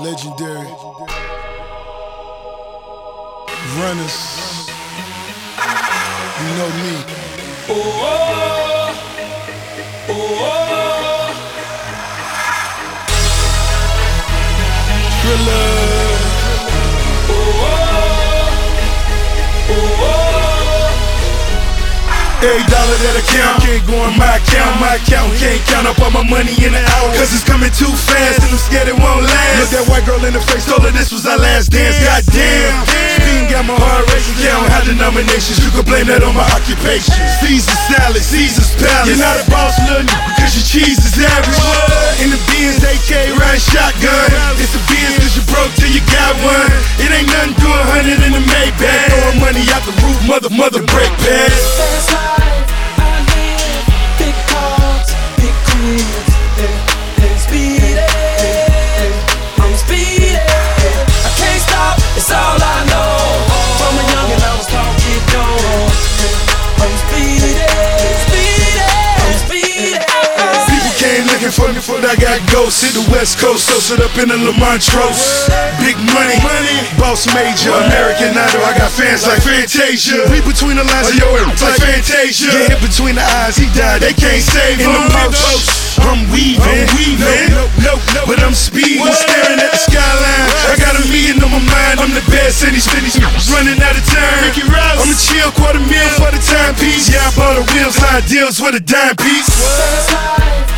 Legendary. Runners. You know me. Oh, oh, oh, oh. Thriller. Every dollar that I count can't go in my account. My account can't count up all my money in an hour. Cause it's coming too fast and I'm scared that white girl in the face, told her this was our last dance. Goddamn. Speeding got my heart racing. Yeah, I don't have nominations. You can blame that on my occupation. Caesar salad, Caesar's palace. You're not a boss, little because your cheese is average. In the Benz, AK riding shotgun. It's a Benz cause you broke till you got one. It ain't nothing to a hundred in the Maybach. Throwing money out the roof, mother, mother, brake pads. Looking for me, for I got ghosts. Hit the West Coast, so sit up in the Lamontros. Big money, money, boss major, American Idol. I got fans like Fantasia. Read between the lines of your ass like Fantasia. Get hit between the eyes, he died, they can't save him. In the posts, I'm weaving, I'm weaving. Nope, nope, nope, but I'm speeding, staring at the skyline. I got a million on my mind, I'm the best in these cities. Running out of time. I'm a chill quarter meal for the timepiece. Yeah, I bought the wheels, high deals for the dime piece. Fast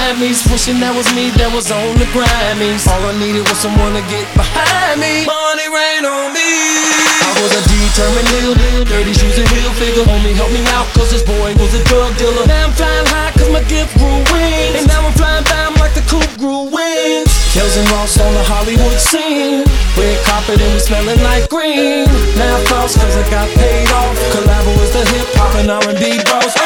Grammys, wishing that was me that was on the Grammys. All I needed was someone to get behind me. Money rain on me. I was a determined hill, dirty shoes and heel figure. Homie help me out, cause this boy was a drug dealer. Now I'm flying high, cause my gift grew wings. And now I'm flying I'm like the coop grew wings. Kells and Ross on the Hollywood scene. Red carpet and we smelling like green. Now floss cause I got paid off. Collabo is the hip hop and R&B bros.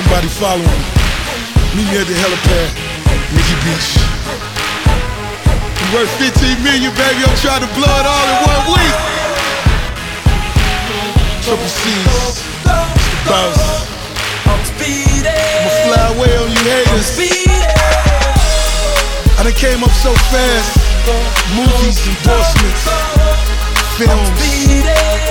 Somebody following me. Meet me at the helipad. Mickey Beach. You worth 15 million, baby. I'm trying to blow it all in one week. Triple C's. Mr. Boss. I'm speeding, I'ma fly away on you haters. I done came up so fast. Movies, endorsements, films.